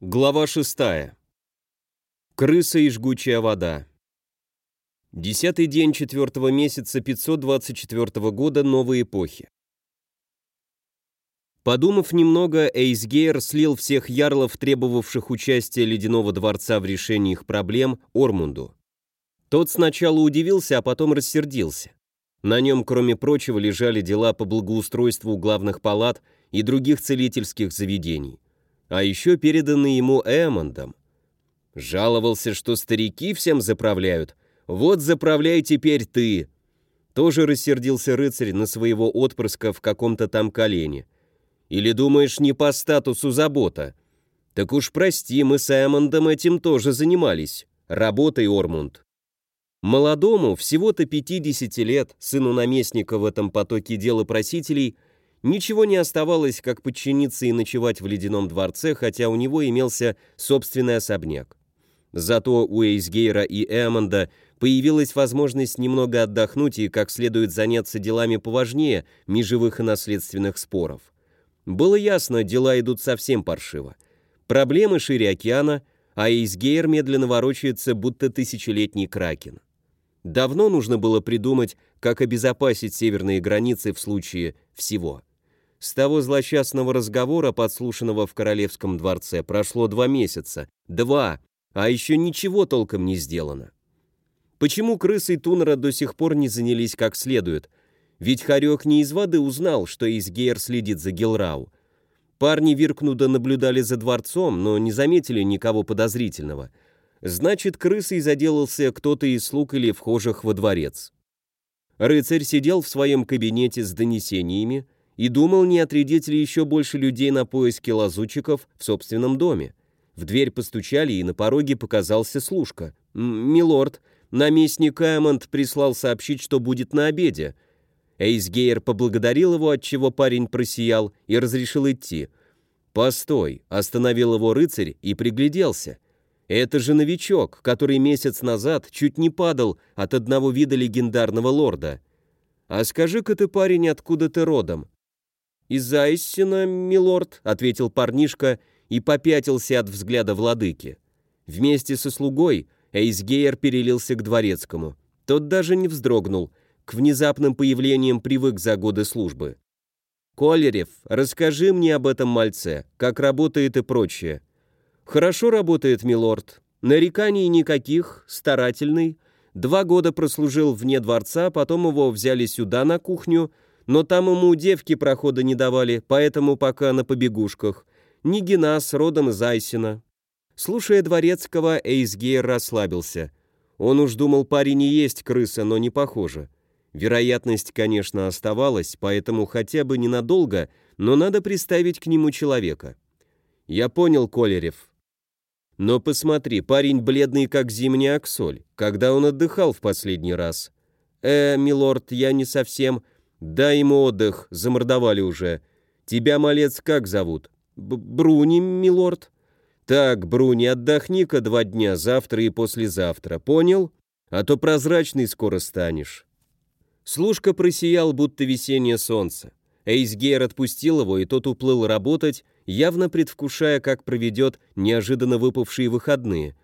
Глава 6. Крыса и жгучая вода. Десятый день четвертого месяца 524 года новой эпохи. Подумав немного, Эйсгейр слил всех ярлов, требовавших участия Ледяного дворца в решении их проблем, Ормунду. Тот сначала удивился, а потом рассердился. На нем, кроме прочего, лежали дела по благоустройству главных палат и других целительских заведений а еще переданный ему Эммондом. Жаловался, что старики всем заправляют. Вот заправляй теперь ты. Тоже рассердился рыцарь на своего отпрыска в каком-то там колене. Или думаешь, не по статусу забота? Так уж прости, мы с Эммондом этим тоже занимались. Работай, Ормунд. Молодому, всего-то 50 лет, сыну наместника в этом потоке дела просителей – Ничего не оставалось, как подчиниться и ночевать в ледяном дворце, хотя у него имелся собственный особняк. Зато у Эйсгейра и Эммонда появилась возможность немного отдохнуть и как следует заняться делами поважнее межевых и наследственных споров. Было ясно, дела идут совсем паршиво. Проблемы шире океана, а Эйсгейр медленно ворочается, будто тысячелетний кракен. Давно нужно было придумать, как обезопасить северные границы в случае всего. С того злосчастного разговора, подслушанного в королевском дворце, прошло два месяца. Два! А еще ничего толком не сделано. Почему крысы Тунера до сих пор не занялись как следует? Ведь Харек не из воды узнал, что Изгейр следит за Гелрау. Парни Виркнуда наблюдали за дворцом, но не заметили никого подозрительного. Значит, крысой заделался кто-то из слуг или вхожих во дворец. Рыцарь сидел в своем кабинете с донесениями, и думал, не отрядить ли еще больше людей на поиски лазутчиков в собственном доме. В дверь постучали, и на пороге показался служка. «Милорд, наместник Эммонд прислал сообщить, что будет на обеде». Эйсгейр поблагодарил его, отчего парень просиял, и разрешил идти. «Постой», — остановил его рыцарь и пригляделся. «Это же новичок, который месяц назад чуть не падал от одного вида легендарного лорда. А скажи-ка ты, парень, откуда ты родом?» «Из Айссена, милорд», — ответил парнишка и попятился от взгляда владыки. Вместе со слугой Эйсгейер перелился к дворецкому. Тот даже не вздрогнул, к внезапным появлениям привык за годы службы. «Колерев, расскажи мне об этом мальце, как работает и прочее». «Хорошо работает, милорд. Нареканий никаких, старательный. Два года прослужил вне дворца, потом его взяли сюда, на кухню, но там ему девки прохода не давали, поэтому пока на побегушках. Не Генас, родом из Айсина. Слушая Дворецкого, Эйсгейр расслабился. Он уж думал, парень не есть крыса, но не похоже. Вероятность, конечно, оставалась, поэтому хотя бы ненадолго, но надо приставить к нему человека. Я понял, Колерев. Но посмотри, парень бледный, как зимняя аксоль. Когда он отдыхал в последний раз? Э, милорд, я не совсем... «Дай ему отдых, замордовали уже. Тебя, малец, как зовут?» Б «Бруни, милорд». «Так, Бруни, отдохни-ка два дня, завтра и послезавтра, понял? А то прозрачный скоро станешь». Служка просиял, будто весеннее солнце. Эйсгейр отпустил его, и тот уплыл работать, явно предвкушая, как проведет неожиданно выпавшие выходные.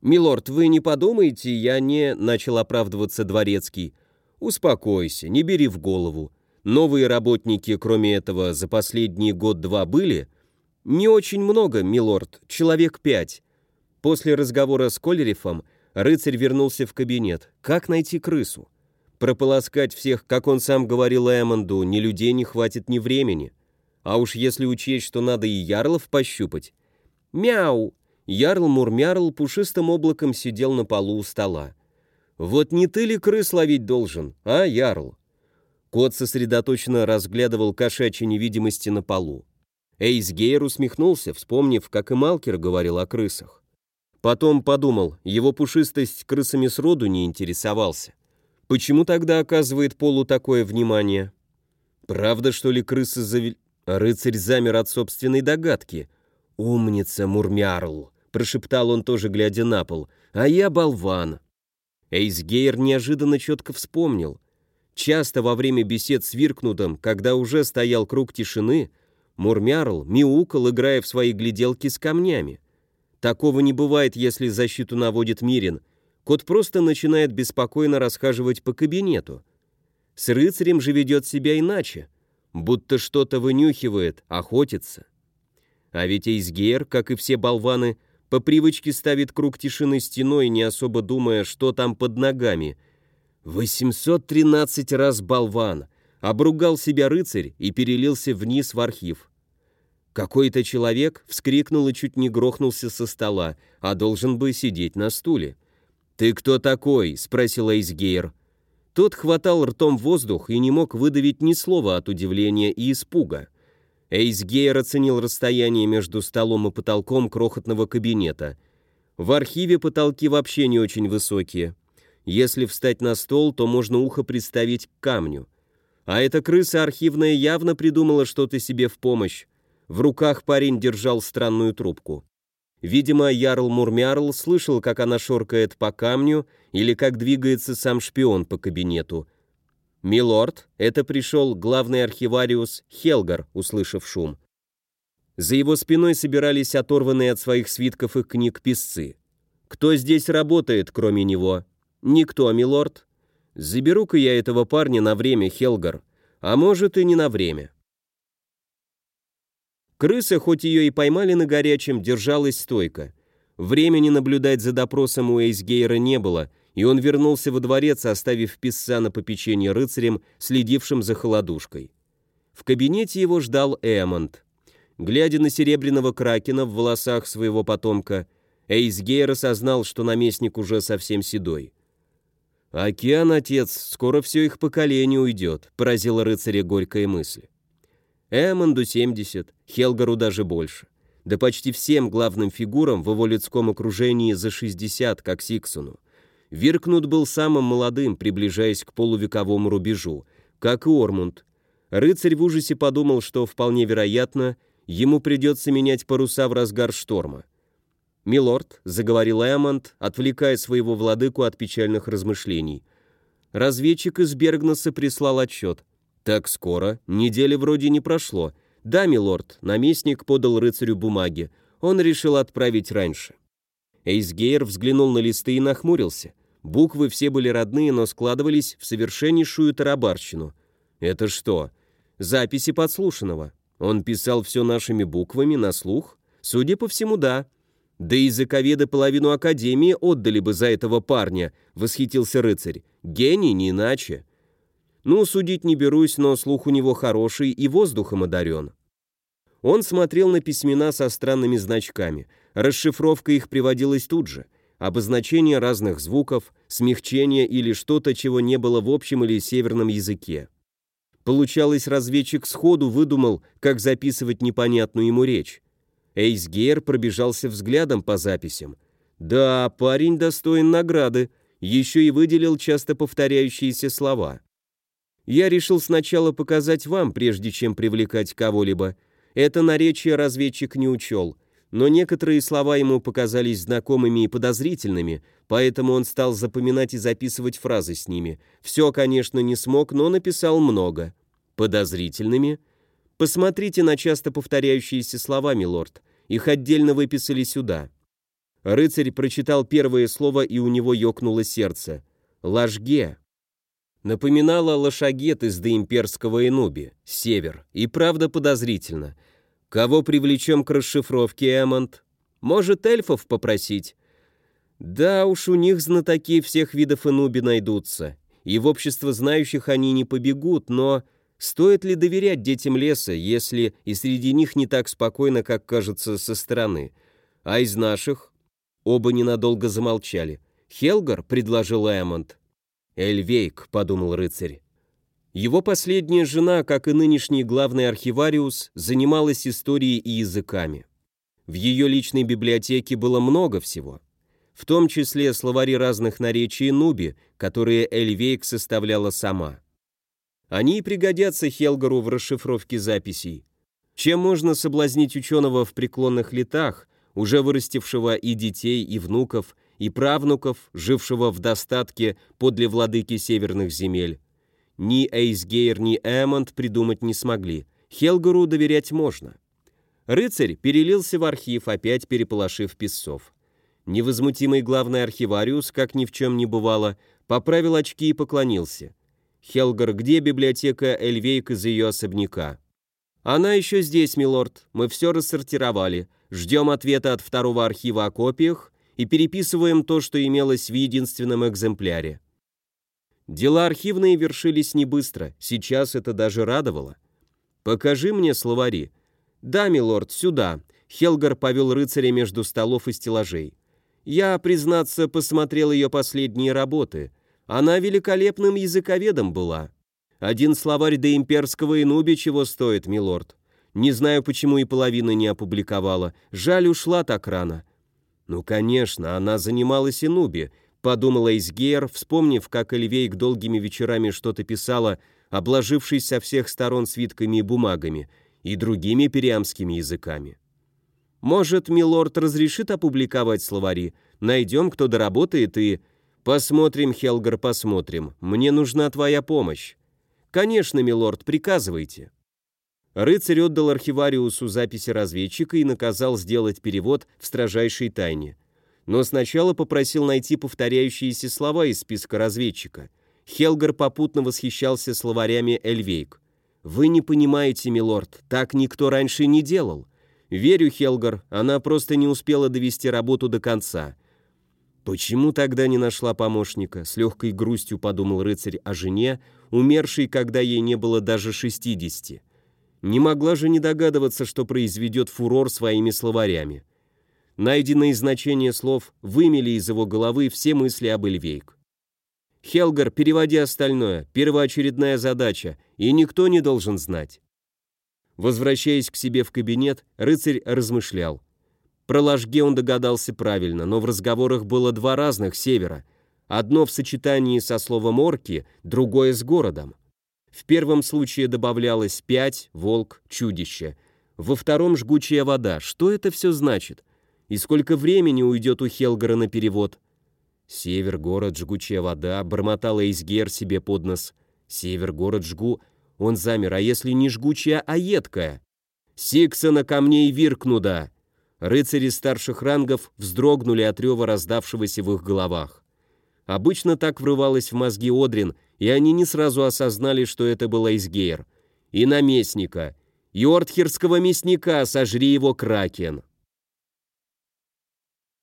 «Милорд, вы не подумайте, я не...» — начал оправдываться дворецкий. Успокойся, не бери в голову. Новые работники, кроме этого, за последний год-два были? Не очень много, милорд, человек пять. После разговора с Колерифом рыцарь вернулся в кабинет. Как найти крысу? Прополоскать всех, как он сам говорил Эммонду, ни людей не хватит, ни времени. А уж если учесть, что надо и ярлов пощупать. Мяу! Ярл Мурмярл пушистым облаком сидел на полу у стола. «Вот не ты ли крыс ловить должен, а, Ярл?» Кот сосредоточенно разглядывал кошачьи невидимости на полу. Эйсгейр усмехнулся, вспомнив, как и Малкер говорил о крысах. Потом подумал, его пушистость крысами сроду не интересовался. Почему тогда оказывает Полу такое внимание? Правда, что ли, крысы завели... Рыцарь замер от собственной догадки. «Умница, Мурмярл!» — прошептал он тоже, глядя на пол. «А я болван!» Эйсгейр неожиданно четко вспомнил. Часто во время бесед с Виркнудом, когда уже стоял круг тишины, Мурмярл мяукал, играя в свои гляделки с камнями. Такого не бывает, если защиту наводит Мирин. Кот просто начинает беспокойно расхаживать по кабинету. С рыцарем же ведет себя иначе, будто что-то вынюхивает, охотится. А ведь Эйсгейр, как и все болваны, по привычке ставит круг тишины стеной, не особо думая, что там под ногами. 813 раз болван. Обругал себя рыцарь и перелился вниз в архив. Какой-то человек вскрикнул и чуть не грохнулся со стола, а должен бы сидеть на стуле. «Ты кто такой?» — спросил Эйсгейр. Тот хватал ртом воздух и не мог выдавить ни слова от удивления и испуга. Эйсгейр оценил расстояние между столом и потолком крохотного кабинета. В архиве потолки вообще не очень высокие. Если встать на стол, то можно ухо представить к камню. А эта крыса архивная явно придумала что-то себе в помощь. В руках парень держал странную трубку. Видимо, Ярл Мурмярл слышал, как она шоркает по камню или как двигается сам шпион по кабинету. «Милорд, это пришел главный архивариус Хелгар», услышав шум. За его спиной собирались оторванные от своих свитков и книг писцы. «Кто здесь работает, кроме него?» «Никто, милорд. Заберу-ка я этого парня на время, Хелгар. А может и не на время». Крыса, хоть ее и поймали на горячем, держалась стойко. Времени наблюдать за допросом у Эйсгейра не было, и он вернулся во дворец, оставив писца на попечение рыцарем, следившим за холодушкой. В кабинете его ждал Эмонд. Глядя на серебряного кракена в волосах своего потомка, Эйсгейр осознал, что наместник уже совсем седой. «Океан, отец, скоро все их поколение уйдет», — поразила рыцаря горькая мысль. Эммонду 70, Хелгару даже больше. Да почти всем главным фигурам в его людском окружении за 60, как Сиксону. Виркнут был самым молодым, приближаясь к полувековому рубежу, как и Ормунд. Рыцарь в ужасе подумал, что вполне вероятно, ему придется менять паруса в разгар шторма. «Милорд», — заговорил Эммонд, отвлекая своего владыку от печальных размышлений. Разведчик из Бергнесса прислал отчет. «Так скоро? Недели вроде не прошло. Да, милорд, наместник подал рыцарю бумаги. Он решил отправить раньше». Эйсгейр взглянул на листы и нахмурился. Буквы все были родные, но складывались в совершеннейшую тарабарщину. «Это что?» «Записи подслушанного. Он писал все нашими буквами на слух?» «Судя по всему, да». «Да языковеды половину Академии отдали бы за этого парня», — восхитился рыцарь. «Гений, не иначе». Ну, судить не берусь, но слух у него хороший и воздухом одарен. Он смотрел на письмена со странными значками. Расшифровка их приводилась тут же. Обозначение разных звуков, смягчение или что-то, чего не было в общем или северном языке. Получалось, разведчик сходу выдумал, как записывать непонятную ему речь. Эйсгейр пробежался взглядом по записям. Да, парень достоин награды, еще и выделил часто повторяющиеся слова. Я решил сначала показать вам, прежде чем привлекать кого-либо. Это наречие разведчик не учел, но некоторые слова ему показались знакомыми и подозрительными, поэтому он стал запоминать и записывать фразы с ними. Все, конечно, не смог, но написал много. Подозрительными? Посмотрите на часто повторяющиеся слова, милорд. Их отдельно выписали сюда. Рыцарь прочитал первое слово, и у него ёкнуло сердце. «Ложге» напоминала лошагет из доимперского Энуби, север, и правда подозрительно. Кого привлечем к расшифровке, Эммонд? Может, эльфов попросить? Да уж, у них знатоки всех видов Энуби найдутся, и в общество знающих они не побегут, но стоит ли доверять детям леса, если и среди них не так спокойно, как кажется со стороны? А из наших? Оба ненадолго замолчали. «Хелгар», — предложил Эммонд, «Эльвейк», — подумал рыцарь. Его последняя жена, как и нынешний главный архивариус, занималась историей и языками. В ее личной библиотеке было много всего, в том числе словари разных наречий Нуби, которые Эльвейк составляла сама. Они и пригодятся Хелгару в расшифровке записей. Чем можно соблазнить ученого в преклонных летах, уже вырастившего и детей, и внуков, и правнуков, жившего в достатке подле владыки северных земель. Ни Эйсгейр, ни Эммонд придумать не смогли. Хелгару доверять можно. Рыцарь перелился в архив, опять переполошив писцов. Невозмутимый главный архивариус, как ни в чем не бывало, поправил очки и поклонился. «Хелгар, где библиотека Эльвейк из ее особняка?» «Она еще здесь, милорд. Мы все рассортировали. Ждем ответа от второго архива о копиях и переписываем то, что имелось в единственном экземпляре». Дела архивные вершились не быстро, сейчас это даже радовало. «Покажи мне словари». «Да, милорд, сюда». Хелгар повел рыцаря между столов и стеллажей. «Я, признаться, посмотрел ее последние работы. Она великолепным языковедом была. Один словарь до имперского инуби чего стоит, милорд. Не знаю, почему и половины не опубликовала. Жаль, ушла так рано». «Ну, конечно, она занималась инуби», — подумала Изгейр, вспомнив, как Эльвейк долгими вечерами что-то писала, обложившись со всех сторон свитками и бумагами, и другими периамскими языками. «Может, милорд разрешит опубликовать словари? Найдем, кто доработает, и...» «Посмотрим, Хелгар, посмотрим. Мне нужна твоя помощь». «Конечно, милорд, приказывайте». Рыцарь отдал архивариусу записи разведчика и наказал сделать перевод в строжайшей тайне. Но сначала попросил найти повторяющиеся слова из списка разведчика. Хелгар попутно восхищался словарями Эльвейк. «Вы не понимаете, милорд, так никто раньше не делал. Верю, Хелгар, она просто не успела довести работу до конца. Почему тогда не нашла помощника? С легкой грустью подумал рыцарь о жене, умершей, когда ей не было даже 60. Не могла же не догадываться, что произведет фурор своими словарями. Найденные значения слов вымели из его головы все мысли об Эльвейк. «Хелгар, переводи остальное, первоочередная задача, и никто не должен знать». Возвращаясь к себе в кабинет, рыцарь размышлял. Про ложге он догадался правильно, но в разговорах было два разных севера. Одно в сочетании со словом «орки», другое с городом. В первом случае добавлялось «пять», «волк», «чудище». Во втором «жгучая вода». Что это все значит? И сколько времени уйдет у Хелгара на перевод? «Север, город, жгучая вода», — бормотала Эйсгер себе под нос. «Север, город, жгу...» Он замер, а если не жгучая, а едкая? «Сиксона и Виркнуда!» Рыцари старших рангов вздрогнули от рева, раздавшегося в их головах. Обычно так врывалось в мозги Одрин, и они не сразу осознали, что это был Эйсгейр. И наместника, и ортхерского мясника, сожри его кракен.